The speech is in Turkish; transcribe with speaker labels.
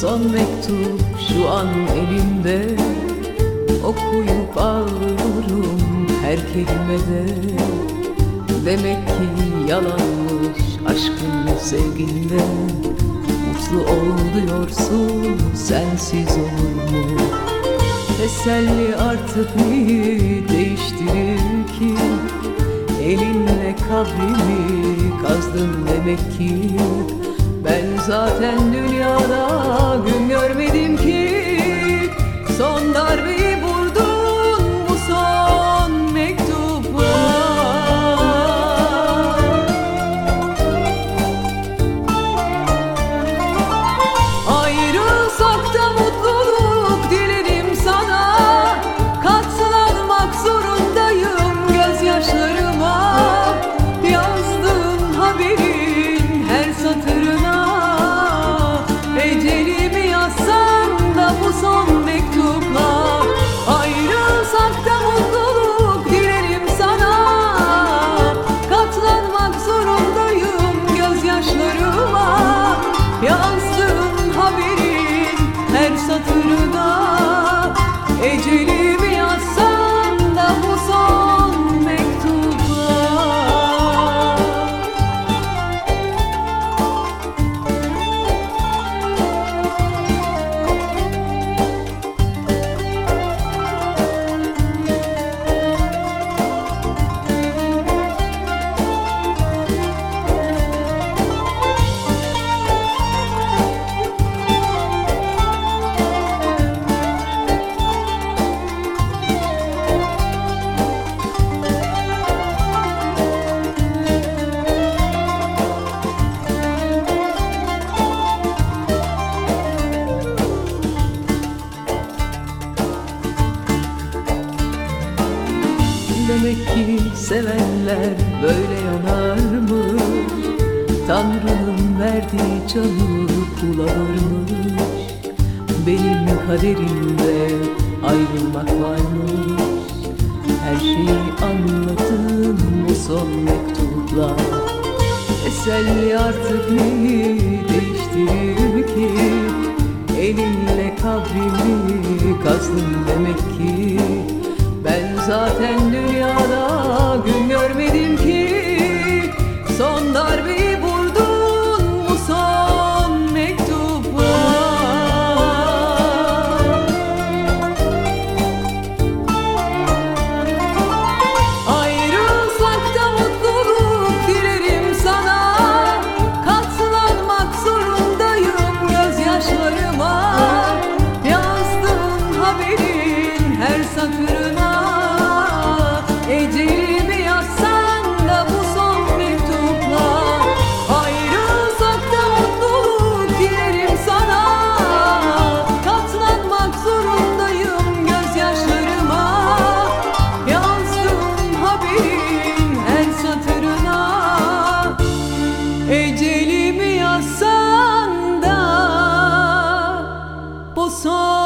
Speaker 1: son mektup şu an elimde. Okuyup ağlıyorum her kelimede Demek ki yalanmış aşkın sevginde. Mutlu ol diyorsun sensiz olur mu? Teselli artık neyi değiştirir ki? Elinle kabrimi kazdın demek ki Ben zaten dünyada gün görmedim ki Demek ki sevenler böyle yanarmış Tanrı'nın verdiği canı kullanırmış Benim kaderimde ayrılmak varmış. Her şeyi anlattım bu son mektupla. Teselli artık neyi değiştirir ki? Elinle kabrimi kazdın demek ki zaten dünyada gün görmedim ki. Son darbeyi vurdun bu son mektupla Ayrılsak da mutluluk dilerim sana. Katlanmak zorundayım gözyaşlarıma. Yazdığın haberin her satırına olsa